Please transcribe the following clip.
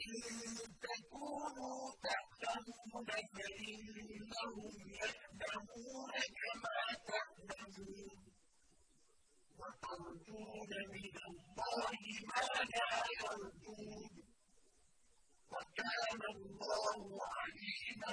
إِن تَكُونُوا تَعْلَمُونَ فَإِنَّهُمْ يَعْلَمُونَ كَمَا تَعْلَمُونَ. وَتَرْجُونَ مِنَ اللَّهِ مَا لَا يَرْجُونَ ۗ. وَكَانَ اللَّهُ عَلِيمًا